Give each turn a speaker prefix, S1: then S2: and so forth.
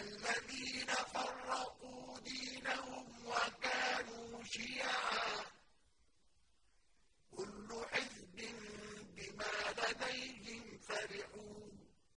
S1: الَّذِينَ فَرَّقُوا دِينَهُمْ وَكَانُوا شِيَعًا.